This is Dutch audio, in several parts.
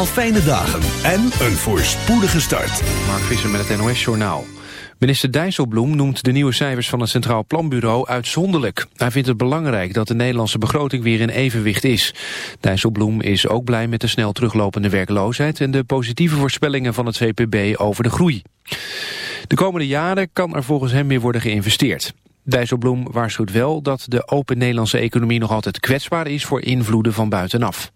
Al fijne dagen en een voorspoedige start. Mark Visser met het NOS Journaal. Minister Dijsselbloem noemt de nieuwe cijfers van het Centraal Planbureau uitzonderlijk. Hij vindt het belangrijk dat de Nederlandse begroting weer in evenwicht is. Dijsselbloem is ook blij met de snel teruglopende werkloosheid... en de positieve voorspellingen van het CPB over de groei. De komende jaren kan er volgens hem weer worden geïnvesteerd. Dijsselbloem waarschuwt wel dat de open Nederlandse economie nog altijd kwetsbaar is voor invloeden van buitenaf.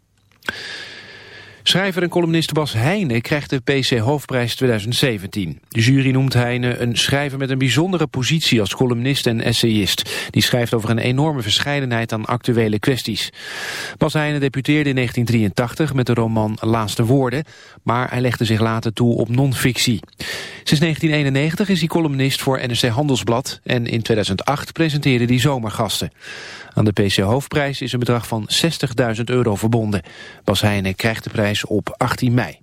Schrijver en columnist Bas Heijnen krijgt de PC Hoofdprijs 2017. De jury noemt Heijnen een schrijver met een bijzondere positie als columnist en essayist. Die schrijft over een enorme verscheidenheid aan actuele kwesties. Bas Heijnen debuteerde in 1983 met de roman Laatste Woorden, maar hij legde zich later toe op non-fictie. Sinds 1991 is hij columnist voor NRC Handelsblad en in 2008 presenteerde hij zomergasten. Aan de PC Hoofdprijs is een bedrag van 60.000 euro verbonden. Bas Heijnen krijgt de prijs op 18 mei.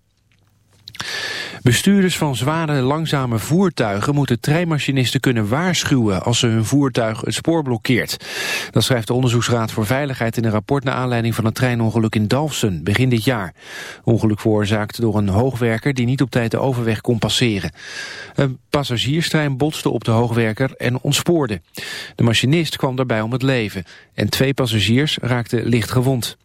Bestuurders van zware, langzame voertuigen moeten treinmachinisten kunnen waarschuwen als ze hun voertuig het spoor blokkeert. Dat schrijft de Onderzoeksraad voor Veiligheid in een rapport naar aanleiding van een treinongeluk in Dalfsen begin dit jaar. Ongeluk veroorzaakt door een hoogwerker die niet op tijd de overweg kon passeren. Een passagierstrein botste op de hoogwerker en ontspoorde. De machinist kwam daarbij om het leven en twee passagiers raakten licht gewond.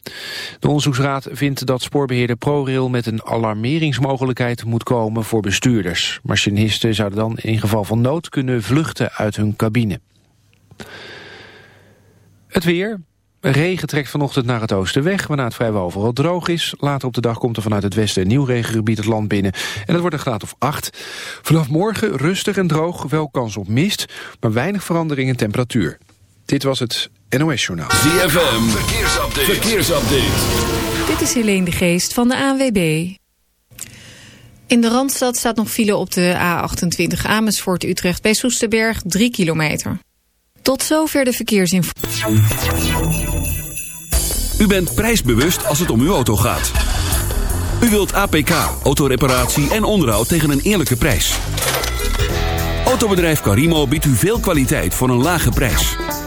De onderzoeksraad vindt dat spoorbeheerder ProRail met een alarmeringsmogelijkheid moet komen voor bestuurders. Machinisten zouden dan in geval van nood kunnen vluchten uit hun cabine. Het weer. Regen trekt vanochtend naar het oosten weg, waarna het vrijwel overal droog is. Later op de dag komt er vanuit het westen een nieuw regengebied het land binnen. En dat wordt een graad of 8. Vanaf morgen rustig en droog, wel kans op mist, maar weinig verandering in temperatuur. Dit was het NOS Journaal. ZFM, verkeersupdate. verkeersupdate. Dit is Helene de Geest van de ANWB. In de Randstad staat nog file op de A28 Amersfoort-Utrecht bij Soesterberg 3 kilometer. Tot zover de verkeersinformatie. U bent prijsbewust als het om uw auto gaat. U wilt APK, autoreparatie en onderhoud tegen een eerlijke prijs. Autobedrijf Carimo biedt u veel kwaliteit voor een lage prijs.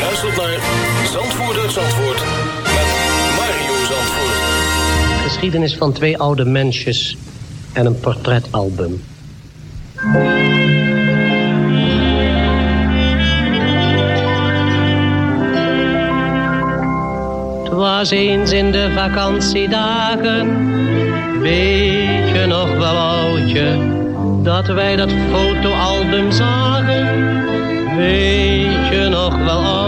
Luistert naar Zandvoort Zandvoort met Mario Zandvoort. Geschiedenis van twee oude mensjes en een portretalbum. Was eens in de vakantiedagen, weet je nog wel oudje, dat wij dat fotoalbum zagen. Weet je nog wel oudje,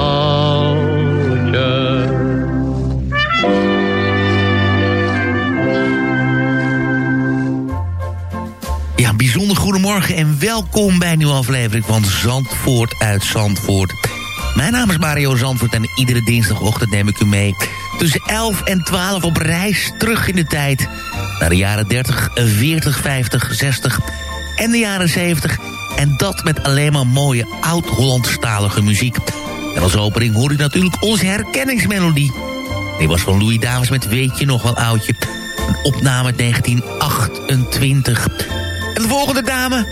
Goedemorgen en welkom bij een nieuwe aflevering van Zandvoort uit Zandvoort. Mijn naam is Mario Zandvoort en iedere dinsdagochtend neem ik u mee... tussen 11 en 12 op reis terug in de tijd... naar de jaren 30, 40, 50, 60 en de jaren 70... en dat met alleen maar mooie oud-Hollandstalige muziek. En als opening hoor u natuurlijk onze herkenningsmelodie. Die was van Louis Davis met Weet je nog wel oudje... Een opname uit 1928... De volgende dame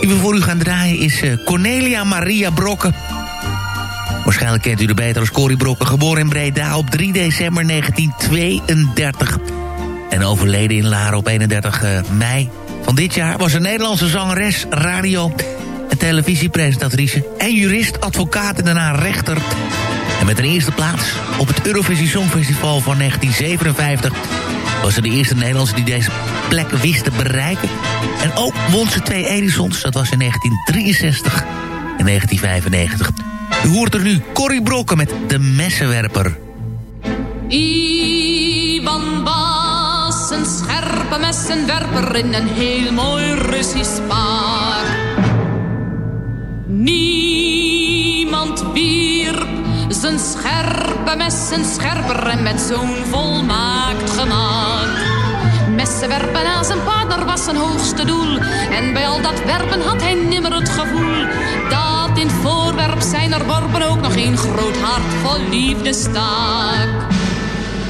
die we voor u gaan draaien is eh, Cornelia Maria Brokken. Waarschijnlijk kent u de beter als Corrie Brokken. Geboren in Breda op 3 december 1932. En overleden in Laren op 31 eh, mei van dit jaar... was een Nederlandse zangeres, radio- en televisiepresentatrice... en jurist, advocaat en daarna rechter... En met een eerste plaats op het Eurovisie Songfestival van 1957... was ze de eerste Nederlandse die deze plek wist te bereiken. En ook won ze twee Edisons, dat was in 1963 en 1995. U hoort er nu Corrie Brokken met De Messenwerper. Ivan was een scherpe messenwerper in een heel mooi Russisch paar. Niemand scherpe messen scherper en met zo'n volmaakt gemak. Messen werpen aan zijn partner was zijn hoogste doel. En bij al dat werpen had hij nimmer het gevoel... dat in voorwerp zijn er worpen ook nog een groot hart vol liefde stak.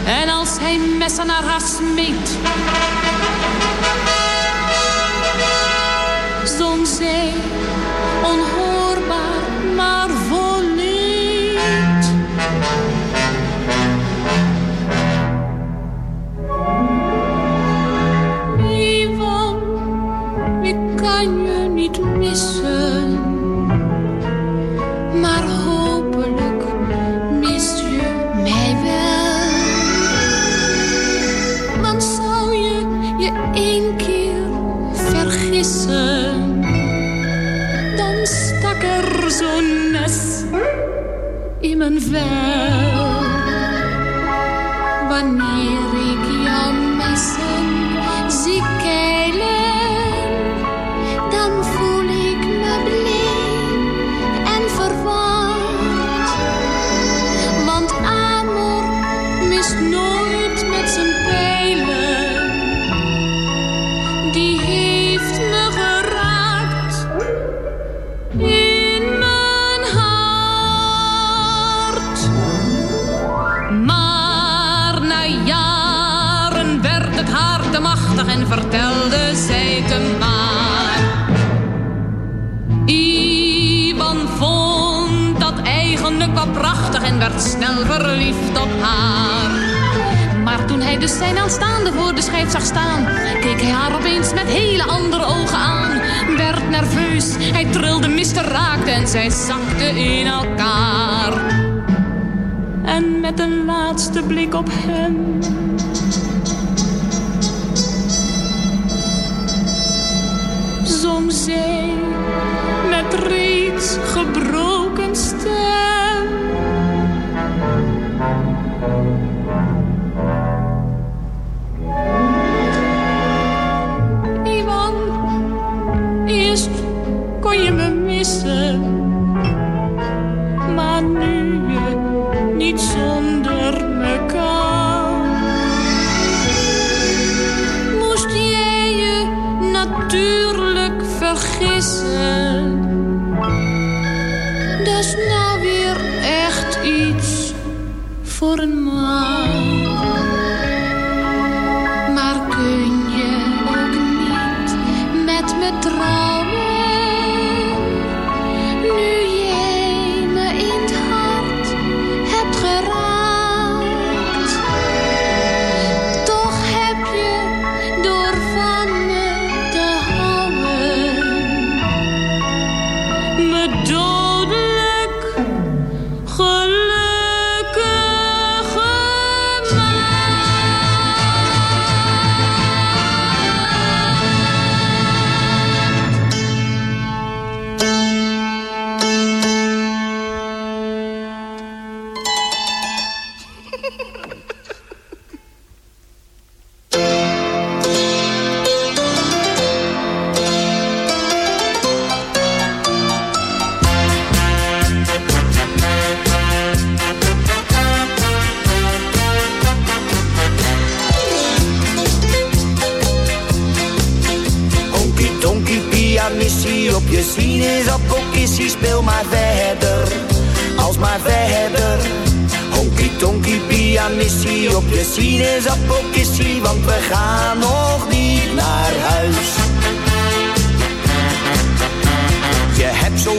En als hij messen naar haar smeet... zong zij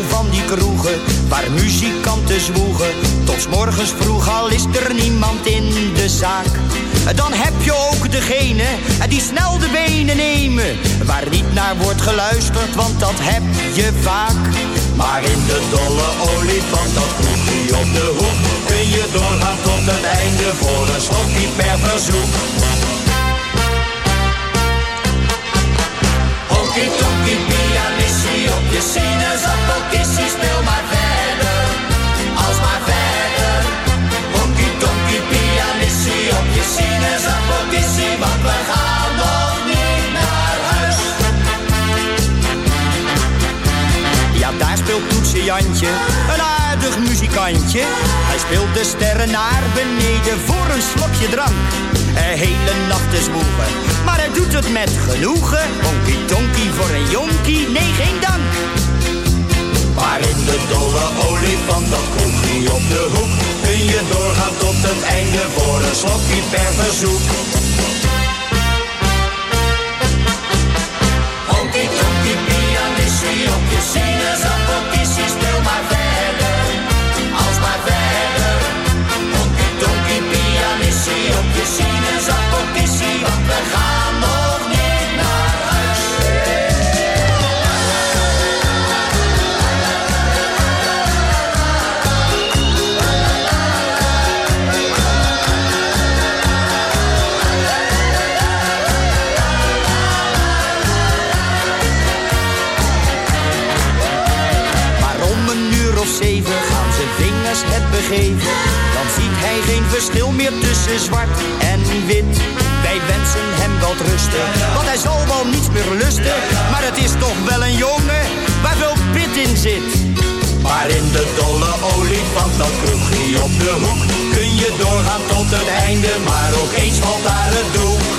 van die kroegen waar muzikanten zwoegen. Tot morgens vroeg al is er niemand in de zaak. Dan heb je ook degene die snel de benen nemen. Waar niet naar wordt geluisterd, want dat heb je vaak. Maar in de dolle olifant, dat kroegje op de hoek. Kun je doorgaan tot het einde voor een slokje per verzoek. Tonky pianissie op je sinaasappelkissie, speel maar verder, als maar verder. Honky tonky pianissie op je sinaasappelkissie, want we gaan nog niet naar huis. Ja, daar speelt Toetse Jantje, aardig muzikantje. Hij speelt de sterren naar beneden voor een slokje drank. Een hele nacht is moegen, maar hij doet het met genoegen. Honky tonky voor een jonkie, nee geen dank. Maar in de dolle olifant, dat kroegje op de hoek, kun je doorgaan tot het einde voor een slokje per verzoek. Dan ziet hij geen verschil meer tussen zwart en wit. Wij wensen hem wel rusten, want hij zal wel niets meer lusten. Maar het is toch wel een jongen waar veel pit in zit. Maar in de dolle olifant, dat kroegje op de hoek, kun je doorgaan tot het einde, maar ook eens valt daar het doek.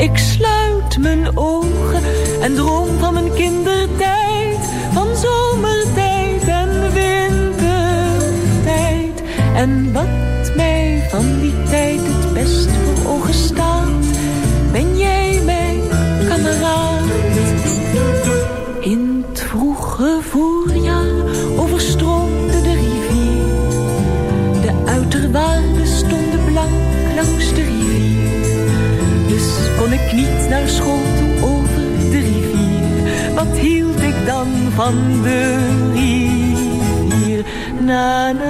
Ik sluit mijn ogen en droom van mijn kindertijd. Van zomertijd en wintertijd. En van de rivier? Na na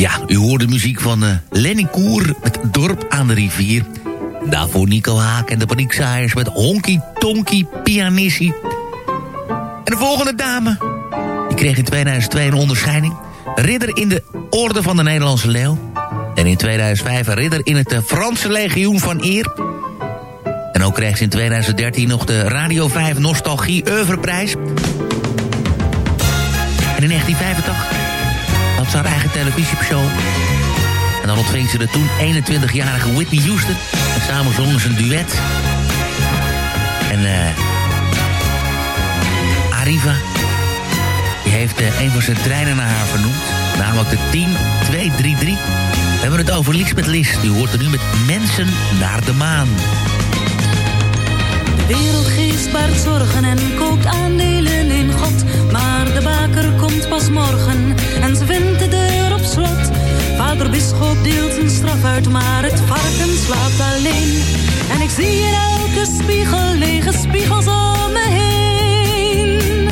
Ja, u hoort de muziek van eh, Lenny Koer met Dorp aan de Rivier. Daarvoor Nico Haak en de Paniekzaaiers met Honky Tonky Pianissie. En de volgende dame, die kreeg in 2002 een onderscheiding. Ridder in de Orde van de Nederlandse Leeuw. En in 2005 een ridder in het eh, Franse Legioen van Eer. En ook kreeg ze in 2013 nog de Radio 5 Nostalgie Oeuvreprijs. En in 1985 had haar eigen televisieshow. En dan ontving ze de toen 21-jarige Whitney Houston. En samen zongen ze een duet. En eh Arriva, die heeft eh, een van zijn treinen naar haar vernoemd. Namelijk de 10233. We hebben het over Lisbeth List. U hoort er nu met Mensen naar de Maan wereld geestbaart zorgen en koopt aandelen in God. Maar de baker komt pas morgen en ze vindt de deur op slot. Vader Bisschop deelt een straf uit, maar het varken slaapt alleen. En ik zie in elke spiegel lege spiegels om me heen.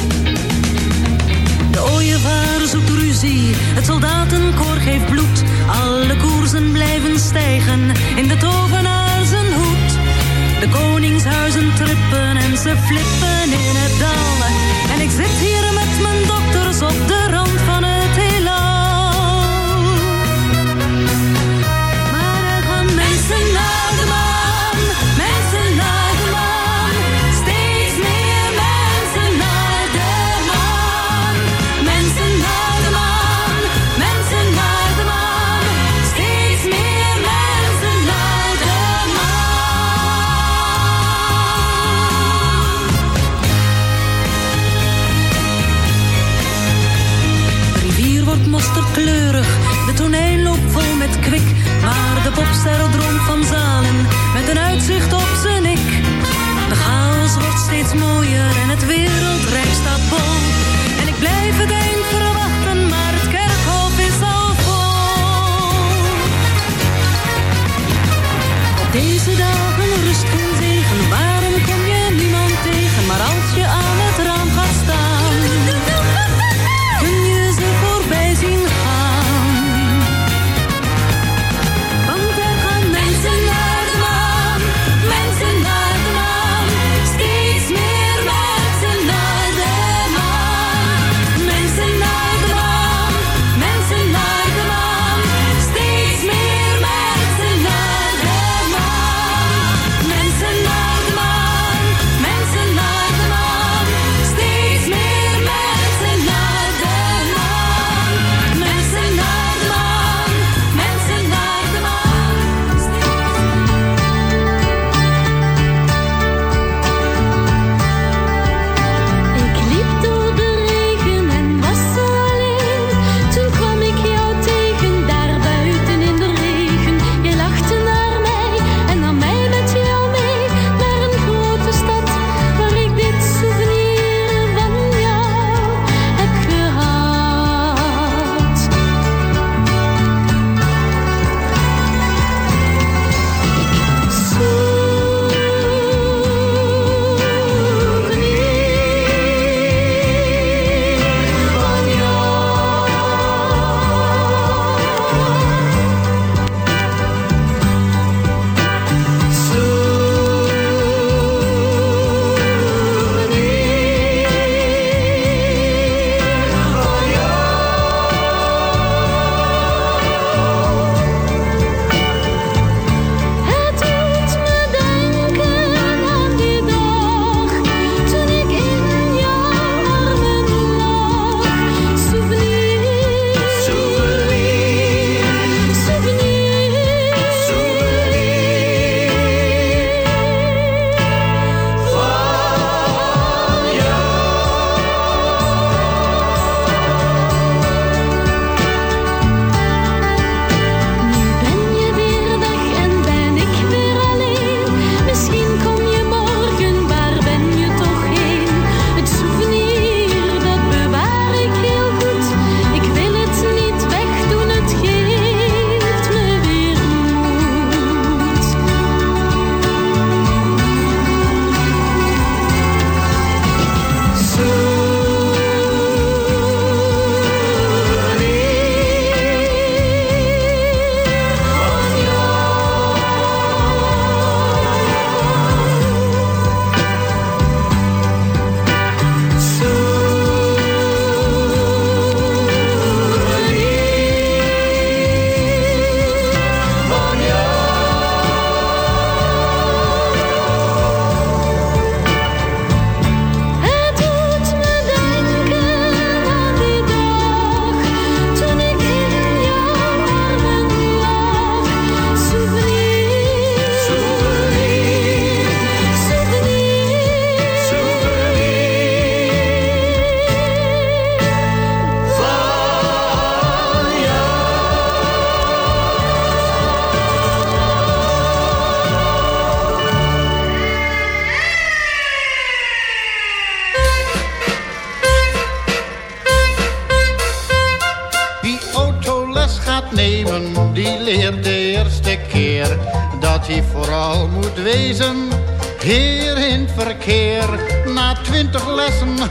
De ooievaar zoekt ruzie, het soldatenkoor geeft bloed. Alle koersen blijven stijgen in de tovenaar de koningshuizen trippen en ze flippen in het dal. En ik zit hier met mijn dokters op de rand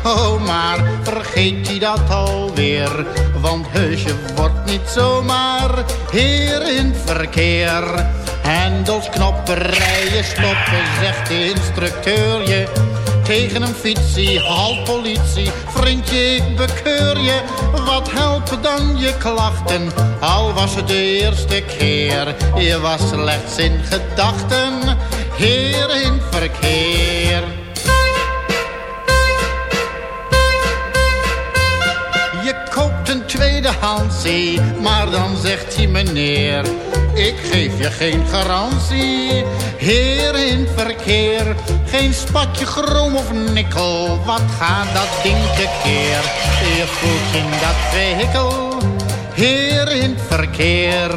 Oh, maar vergeet hij dat alweer. Want heusje wordt niet zomaar heer in verkeer. Hendels, knoppen, rijen, stoppen, zegt de instructeur je. Tegen een fietsie, halt politie, vriendje ik bekeur je. Wat helpen dan je klachten, al was het de eerste keer. Je was slechts in gedachten, heer in verkeer. Maar dan zegt hij meneer... Ik geef je geen garantie, heer in verkeer. Geen spatje chroom of nikkel, wat gaat dat ding tekeer? Je voelt in dat vehikel, heer in verkeer.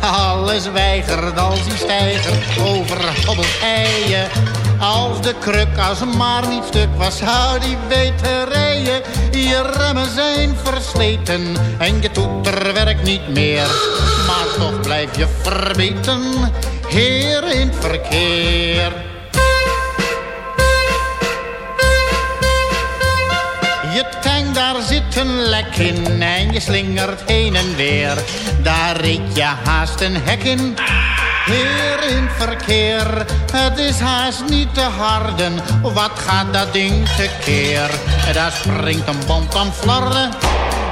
Alles weigert als die stijger over hobbelkeien. Als de kruk als maar niet stuk was, zou die weten rijden. Je remmen zijn versleten en je toeter werkt niet meer. Maar toch blijf je verbeten, heer in het verkeer. Daar zit een lek in en je slingert heen en weer. Daar reed je haast een hek in. Heer in verkeer, het is haast niet te harden. Wat gaat dat ding tekeer? Daar springt een band aan flarden.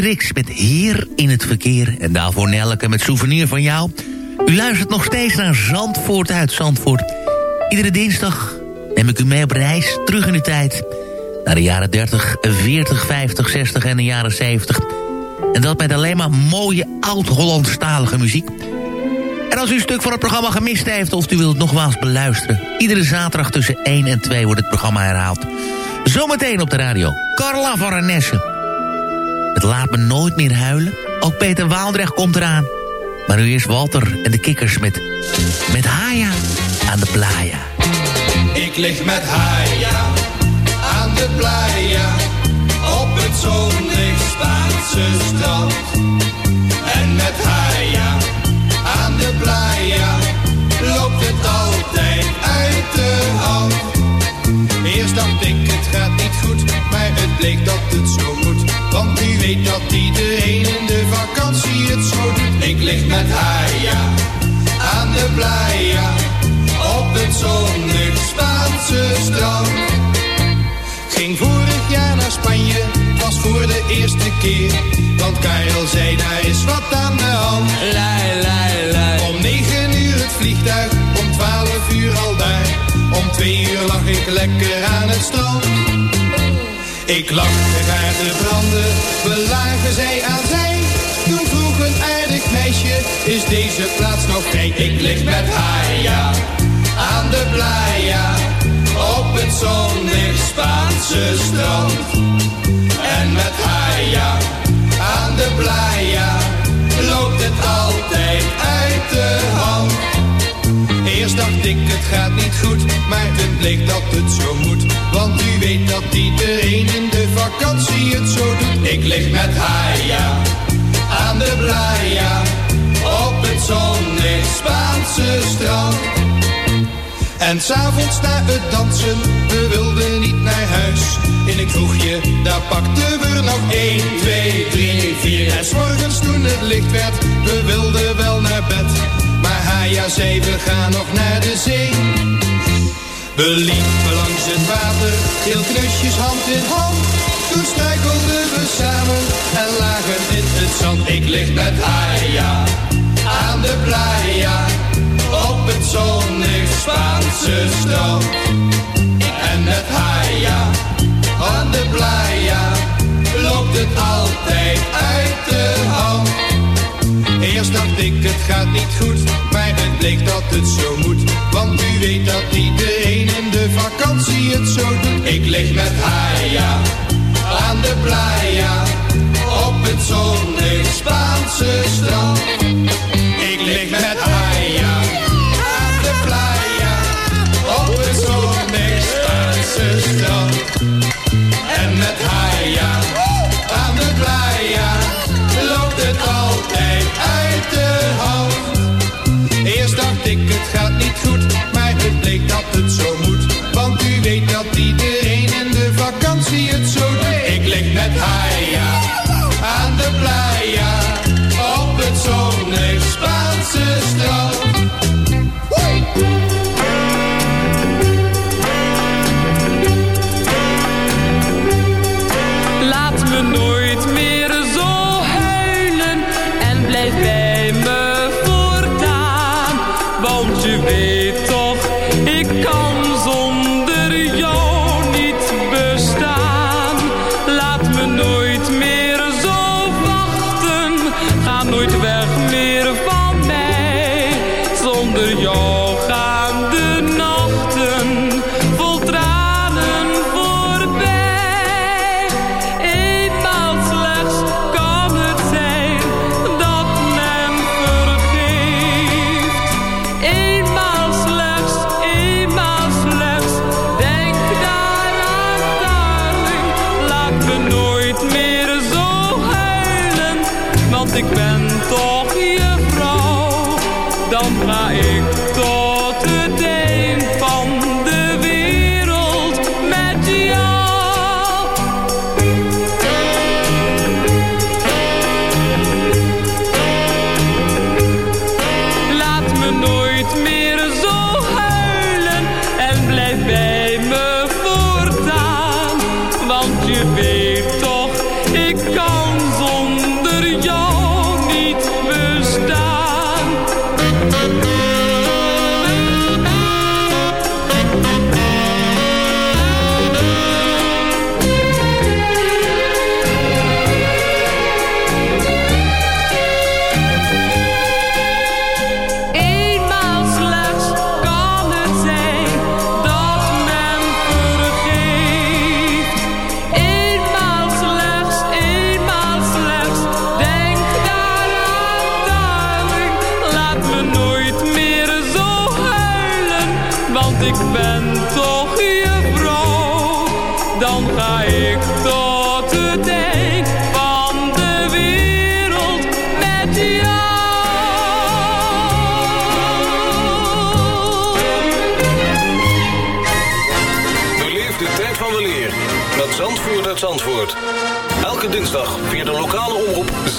Rix met Heer in het Verkeer. En daarvoor Nelke met Souvenir van jou. U luistert nog steeds naar Zandvoort uit Zandvoort. Iedere dinsdag neem ik u mee op reis, terug in de tijd. Naar de jaren 30, 40, 50, 60 en de jaren 70. En dat met alleen maar mooie oud-Hollandstalige muziek. En als u een stuk van het programma gemist heeft... of u wilt het nogmaals beluisteren... iedere zaterdag tussen 1 en 2 wordt het programma herhaald. Zometeen op de radio. Carla van Renesse. Het laat me nooit meer huilen. Ook Peter Waaldrecht komt eraan. Maar nu eerst Walter en de kikkers met... met Haya aan de playa. Ik lig met Haya aan de playa op het zonnig Spaanse strand. Want Karel zei daar is wat aan de hand. Om negen uur het vliegtuig, om twaalf uur al daar. Om twee uur lag ik lekker aan het strand. Ik lag haar te branden, we lagen zij aan zij. Toen vroeg een aardig meisje, is deze plaats nog vrij? Ik lig met haar, ja, aan de playa. Op het zonnig Spaanse strand. En met haar, aan de playa. Loopt het altijd uit de hand. Eerst dacht ik het gaat niet goed, maar het bleek dat het zo moet. Want u weet dat iedereen in de vakantie het zo doet. Ik lig met Haya aan de playa op het zonnig Spaanse strand. En s'avonds na het dansen, we wilden niet naar huis. In een kroegje, daar pakten we nog 1, 2, 3, 4. En s'morgens toen het licht werd, we wilden wel naar bed. Maar Haya zei, we gaan nog naar de zee. We liepen langs het water, heel knusjes hand in hand. Toen struikelden we samen en lagen in het zand. Ik lig met Haya aan de playa op het zonnig Spaanse strand. Met niet goed, maar het bleek dat het zo moet. Want u weet dat iedereen in de vakantie het zo doet. Ik lig met Haya aan de playa op het zonnig Spaanse strand. Dan ga ik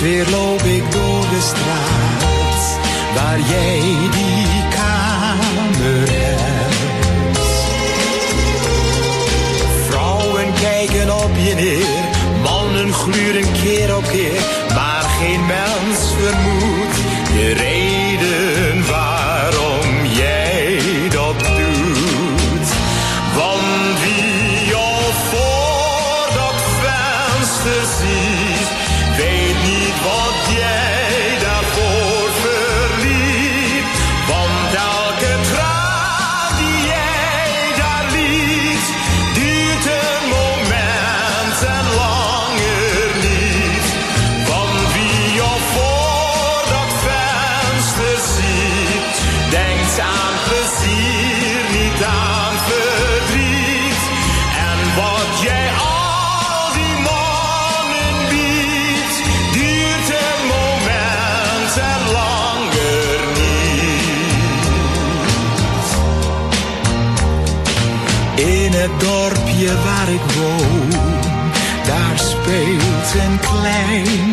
Weer loop ik door de straat waar jij die kamer hebt. Vrouwen kijken op je neer, mannen gluren keer op keer, maar geen mens vermoedt de reden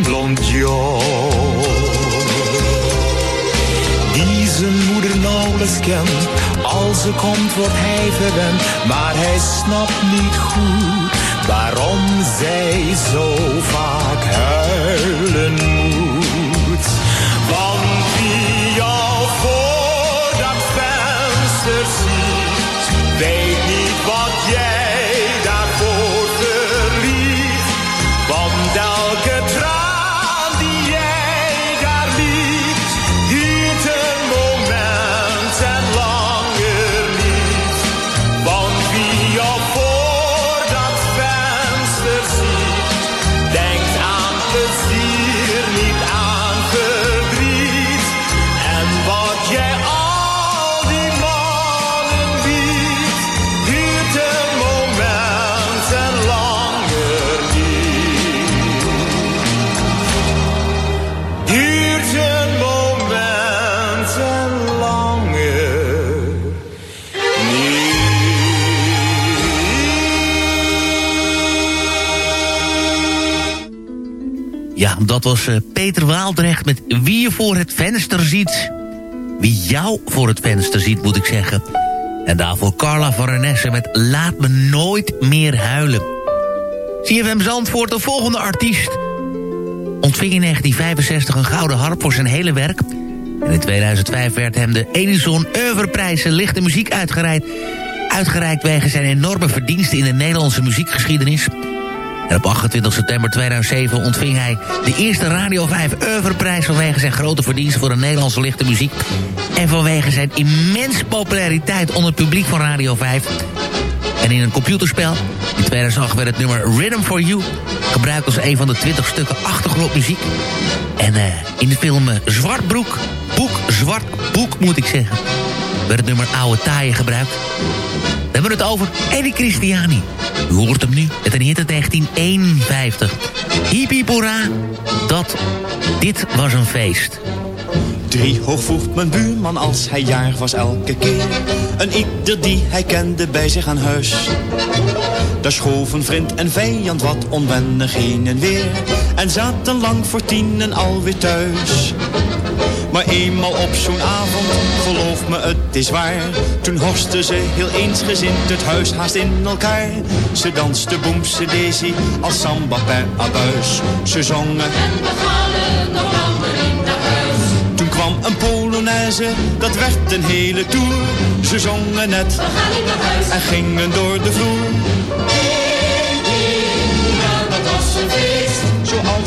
blond jong. Die zijn moeder nauwelijks kent, als ze komt wordt hij verwend, maar hij snapt niet goed waarom zij zo vaak huilen moet. Dat was eh, Peter Waaldrecht met Wie je voor het venster ziet. Wie jou voor het venster ziet, moet ik zeggen. En daarvoor Carla van met Laat me nooit meer huilen. CFM Zandvoort, de volgende artiest... ontving in 1965 een gouden harp voor zijn hele werk. En in 2005 werd hem de Edison Oeuvreprijs lichte muziek uitgereikt... uitgereikt wegens zijn enorme verdiensten in de Nederlandse muziekgeschiedenis... En op 28 september 2007 ontving hij de eerste Radio 5 Oeuvreprijs... vanwege zijn grote verdiensten voor de Nederlandse lichte muziek... en vanwege zijn immense populariteit onder het publiek van Radio 5. En in een computerspel, in 2008 werd het nummer Rhythm for You... gebruikt als een van de 20 stukken achtergrondmuziek. En eh, in de film eh, Zwartbroek, Boek, Zwart Boek moet ik zeggen... werd het nummer Oude Taaien gebruikt. We hebben het over Eddie Christiani. U hoort hem nu. Het een hit uit 1951. Hippie dat, dit was een feest. Drie hoog voegt mijn buurman als hij jaar was elke keer. Een ieder die hij kende bij zich aan huis. Daar schoven vriend en vijand wat onwennig heen en weer. En zaten lang voor tienen alweer thuis. Maar eenmaal op zo'n avond, geloof me het is waar. Toen horsten ze heel eensgezind het huis haast in elkaar. Ze danste boemse daisy als samba per abuis. Ze zongen En we gaan nog langer in naar huis. toen kwam een Polonaise, dat werd een hele tour. Ze zongen net We gaan niet naar huis. en gingen door de vloer. Ja, dat was een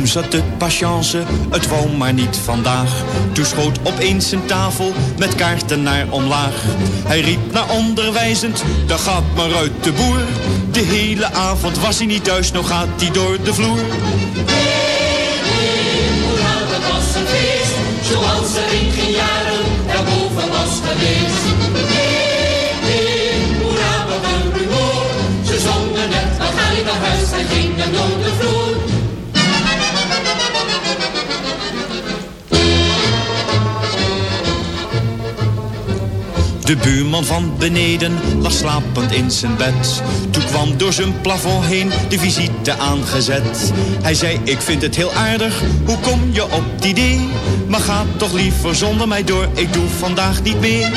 Oom zat de patience, het wou maar niet vandaag. Toen schoot opeens een tafel met kaarten naar omlaag. Hij riep naar onderwijzend, daar gaat maar uit de boer. De hele avond was hij niet thuis, nou gaat hij door de vloer. Zoals er in geen jaren daarboven was geweest. Hey, hey, hoera, wat een rumoer. Ze zongen net, we gaan niet naar huis en gingen door de vloer. De buurman van beneden lag slapend in zijn bed. Toen kwam door zijn plafond heen de visite aangezet. Hij zei, ik vind het heel aardig, hoe kom je op het idee? Maar ga toch liever zonder mij door, ik doe vandaag niet meer.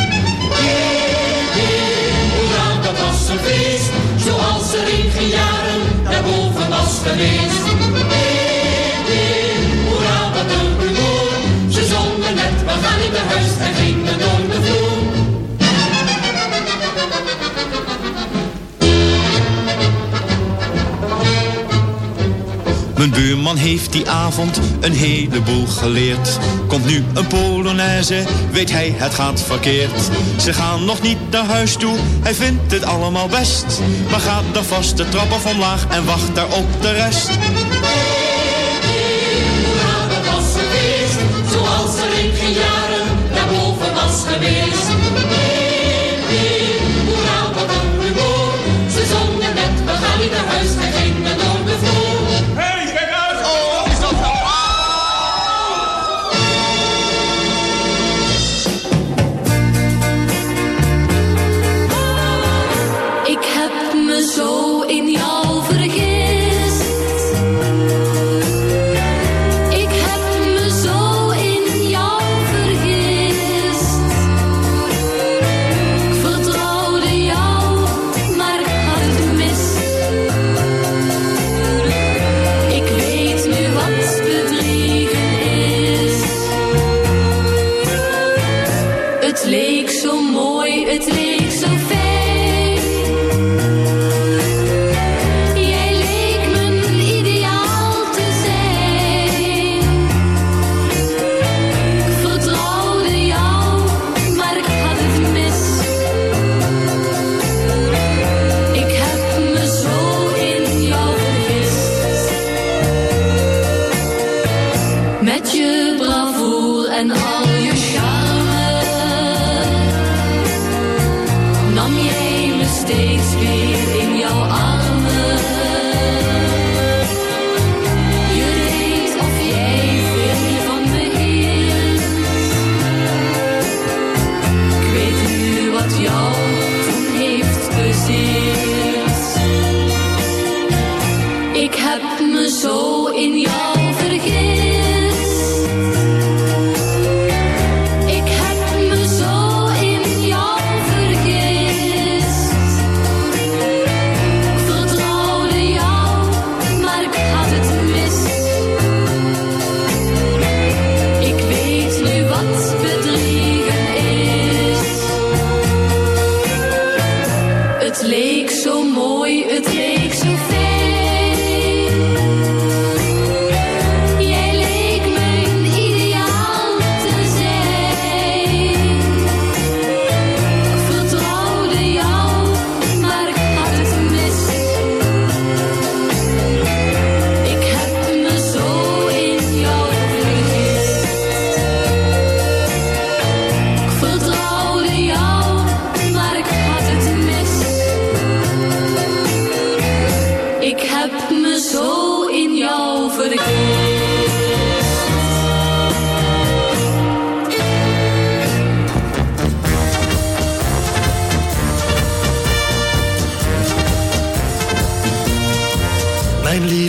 Hoera, dat was een feest. Zoals er in geen jaren daarboven was geweest. Hey, hey, hoera, wat een rumoer. Ze zongen net, we gaan niet naar huis en gingen door de vloer. Mijn buurman heeft die avond een heleboel geleerd. Komt nu een Polonaise, weet hij het gaat verkeerd. Ze gaan nog niet naar huis toe, hij vindt het allemaal best. Maar gaat dan vast de trap af omlaag en wacht daar op de rest. Zoals er in geen jaren was geweest.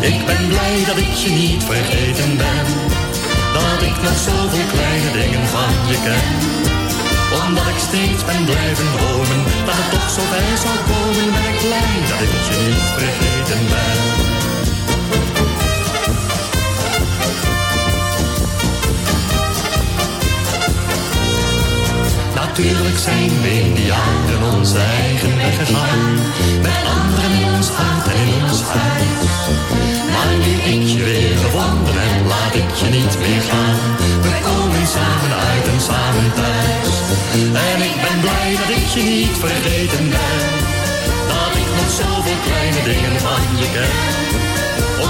Ik ben blij dat ik je niet vergeten ben. Dat ik nog zoveel kleine dingen van je ken. Omdat ik steeds ben blijven dromen. Dat het toch zo bij zou komen. Ben ik blij dat ik je niet vergeten ben. Natuurlijk zijn we in die jaren onze eigen weg gegaan. Met anderen in ons hart en in ons huis. Maar nu ik je weer gevonden heb, laat ik je niet meer gaan. We komen samen uit en samen thuis. En ik ben blij dat ik je niet vergeten ben. Dat ik nog zoveel kleine dingen van je ken.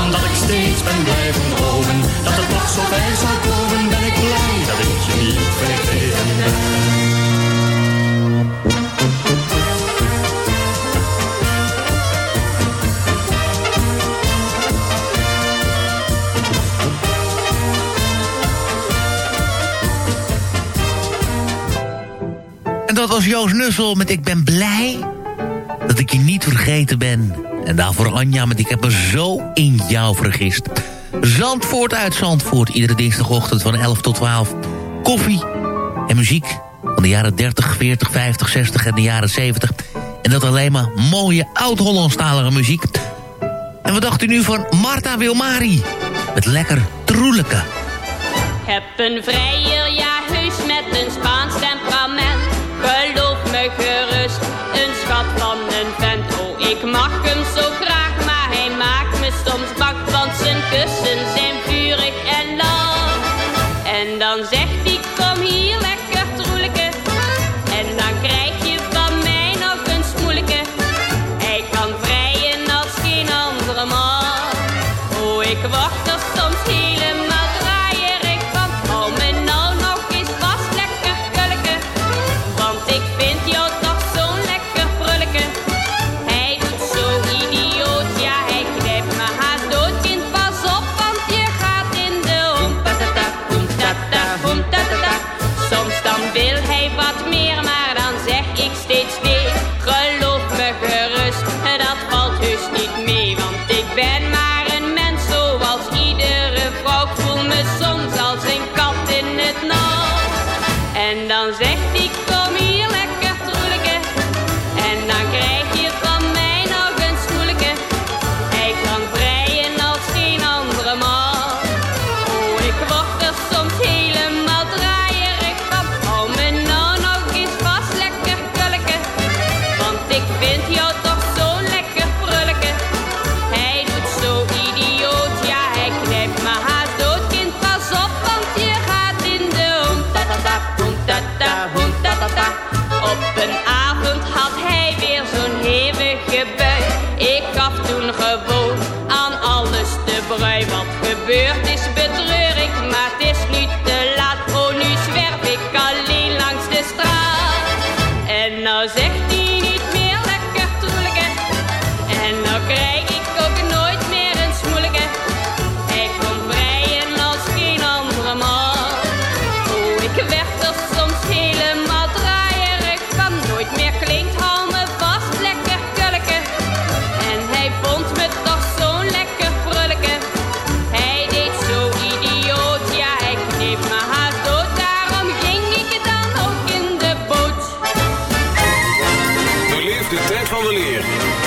Omdat ik steeds ben blijven dromen, dat het toch zo bij zou komen, ben ik blij dat ik je niet vergeten ben. Dat was Joost Nussel met Ik ben blij dat ik je niet vergeten ben. En daarvoor Anja met Ik heb me zo in jou vergist. Zandvoort uit Zandvoort, iedere dinsdagochtend van 11 tot 12. Koffie en muziek van de jaren 30, 40, 50, 60 en de jaren 70. En dat alleen maar mooie oud-Hollandstalige muziek. En wat dacht u nu van Marta Wilmari? Met lekker troelijke. heb een vrijer, Want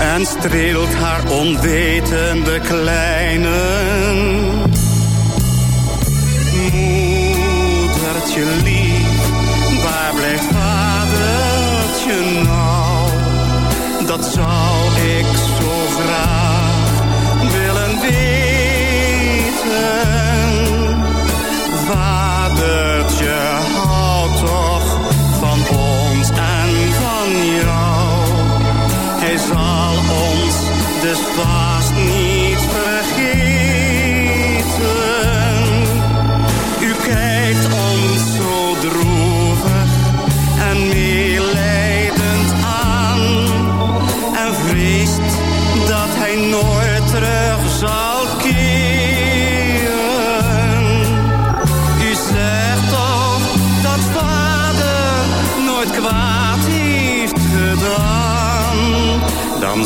En streelt haar onwetende kleinen. Moedertje lief, waar blijft vadertje nou? Dat zou ik zo graag willen weten. Vadertje, zal ons dus vast niet vergeten.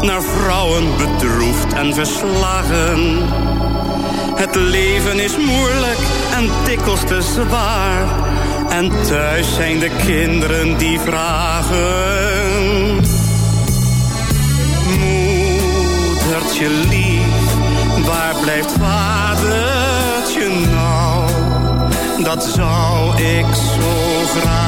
Naar vrouwen bedroefd en verslagen. Het leven is moeilijk en dikwijls te zwaar. En thuis zijn de kinderen die vragen. Moedertje lief, waar blijft vadertje nou? Dat zou ik zo graag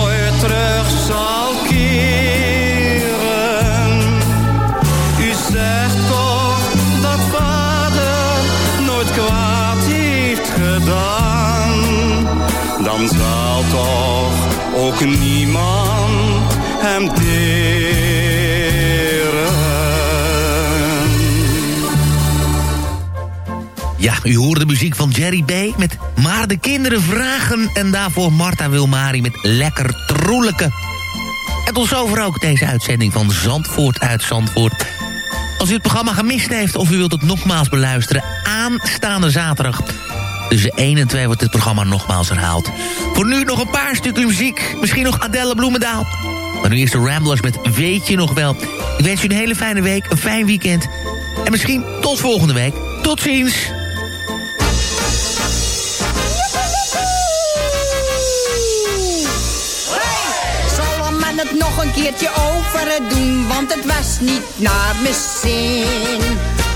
toch ook niemand hem deren. Ja, u hoorde de muziek van Jerry B. met Maar de kinderen vragen... en daarvoor Marta Wilmari met Lekker Troelijke. En tot zover ook deze uitzending van Zandvoort uit Zandvoort. Als u het programma gemist heeft of u wilt het nogmaals beluisteren... aanstaande zaterdag tussen 1 en 2 wordt het programma nogmaals herhaald. Voor nu nog een paar stukken muziek. Misschien nog Adelle Bloemendaal. Maar nu eerst de Ramblers met Weet je nog wel. Ik wens u een hele fijne week, een fijn weekend. En misschien tot volgende week. Tot ziens. Het nog een keertje over doen, want het was niet naar mijn zin.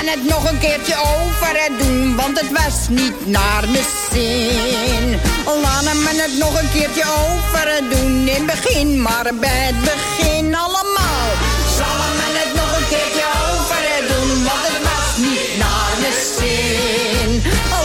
Men het nog een keertje over doen, want het was niet naar mijn zin. Laat men het nog een keertje over doen, in begin maar bij het begin allemaal. Zal men het nog een keertje over doen, want het was niet naar mijn zin.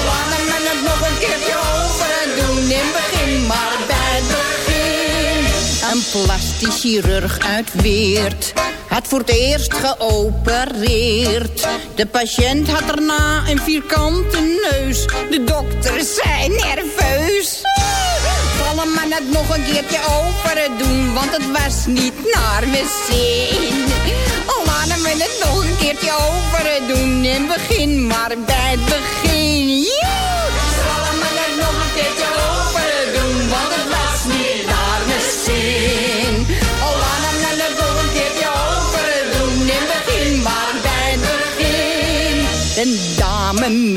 Laat men het nog een keertje over doen, in begin maar bij het begin. Een plastisch chirurg uit Weert had voor het eerst geopereerd. De patiënt had daarna een vierkante neus. De dokter zei nerveus. Vallen men het nog een keertje over doen, want het was niet naar mijn zin. Laten we het nog een keertje over doen, in begin maar bij het begin.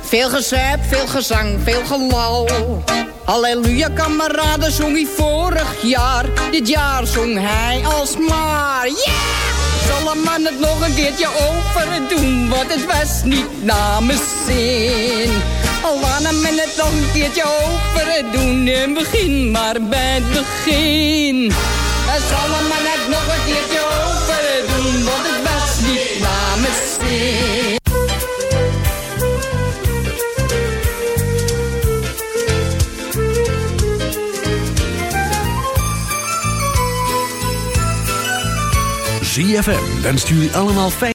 Veel gezuip, veel gezang, veel gelal. Halleluja, kameraden, zong hij vorig jaar. Dit jaar zong hij alsmaar. Yeah! Zal een man het nog een keertje over doen, want het was niet mijn zin. Al laat men het nog een keertje over doen, en begin maar bij het begin. Zal een man het nog een keertje over doen, want ZFM wenst jullie allemaal fijn.